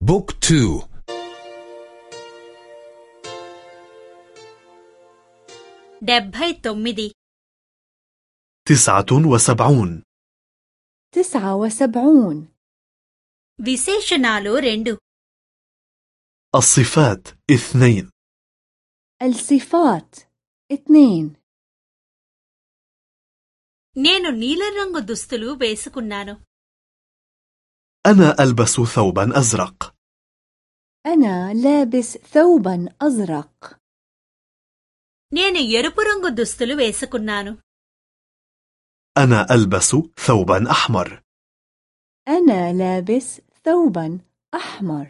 بوك تو డెబ్భై తొమ్మిది تسعة وسبعون تسعة وسبعون విశేషణాలు రెండు الصفات اثنين الصفات اثنين నేను నీలం రంగు దుస్తులు వేసుకున్నాను أنا ألبس ثوبا أزرق أنا لابس ثوبا أزرق నేను ఎరుపు రంగు దుస్తులు వేసుకున్నాను أنا ألبس ثوبا أحمر أنا لابس ثوبا أحمر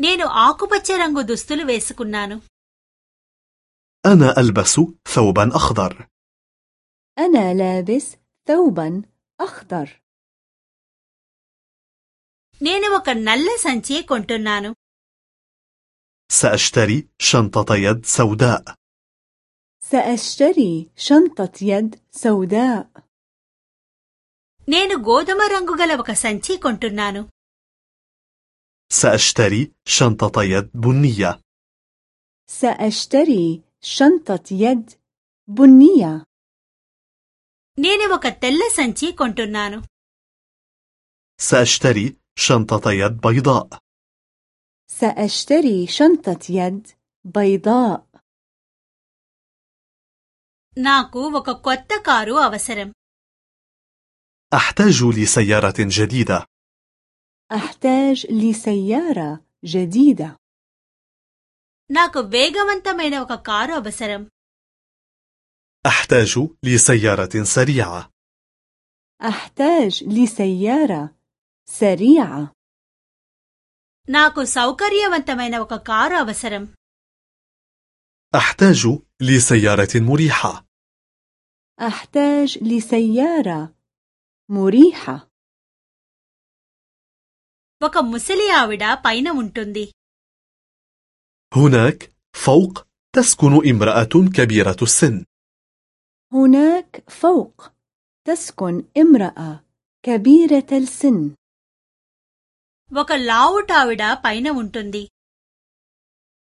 నేను ఆకుపచ్చ రంగు దుస్తులు వేసుకున్నాను أنا ألبس ثوبا أخضر أنا لابس ثوبا أخضر నేను ఒక నల్ల సంచి కొంటున్నాను سأشتري شنطة يد سوداء سأشتري شنطة يد سوداء నేను గోధుమ రంగు గల ఒక సంచి కొంటున్నాను سأشتري شنطة يد بنية سأشتري شنطة يد بنية నేను ఒక తెల్ల సంచి కొంటున్నాను سأشتري شنطة يد بيضاء سأشتري شنطة يد بيضاء నాకు ఒక కొత్త కారు అవసరం أحتاج لسيارة جديدة أحتاج لسيارة جديدة నాకు వేగవంతమైన ఒక కారు అవసరం أحتاج لسيارة سريعة أحتاج لسيارة سريعة నాకు సౌకర్యవంతమైన ఒక కారు అవసరం أحتاج لسيارة مريحة أحتاج لسيارة مريحة ఒక ముసలి ఆవిడ పైన ఉంటుంది هناك فوق تسكن امرأة كبيرة السن هناك فوق تسكن امرأة كبيرة السن ఒక లావుటావిడ పైన ఉంటుంది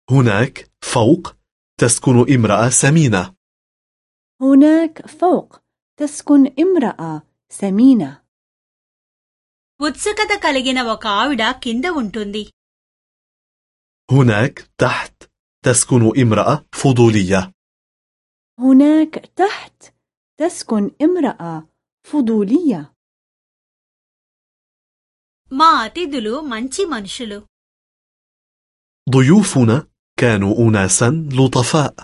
هناك فوق تسكن امرأة سمينة هناك فوق تسكن امرأة سمينة ఉత్సుకత కలిగిన ఒక ఆవిడ కింద ఉంటుంది هناك تحت تسكن امرأة فضولية هناك تحت تسكن امرأة فضولية మా అతిథులు మంచి మనుషులు ضيوفنا كانوا أناسا لطفاء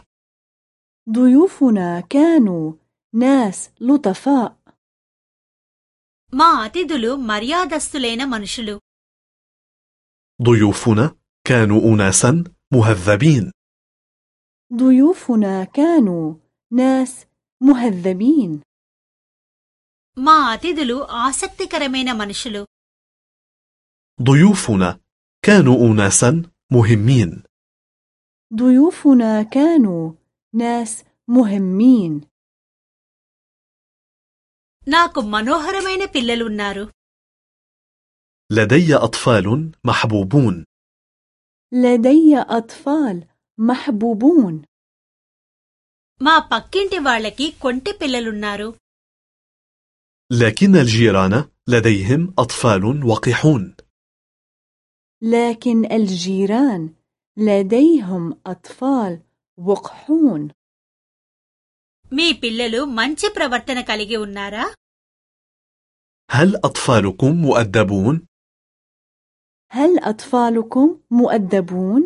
ضيوفنا كانوا ناس لطفاء మా అతిథులు మర్యాదస్తులైన మనుషులు ضيوفنا كانوا أناسا مهذبين ضيوفنا كانوا ناس مهذبين మా అతిథులు ఆసక్తికరమైన మనుషులు ضيوفنا كانوا أناسا مهمين ضيوفنا كانوا ناس مهمين నాకు మనోహరమైన పిల్లలున్నారు لدي أطفال محبوبون لدي أطفال محبوبون మా పక్కింటి వాళ్ళకి కొంటె పిల్లలున్నారు لكن الجيران لديهم أطفال وقحون لكن الجيران لديهم أطفال وقحون మీ పిల్లలు మంచి ప్రవర్తన కలిగి ఉన్నారా هل أطفالكم مؤدبون؟ هل أطفالكم مؤدبون؟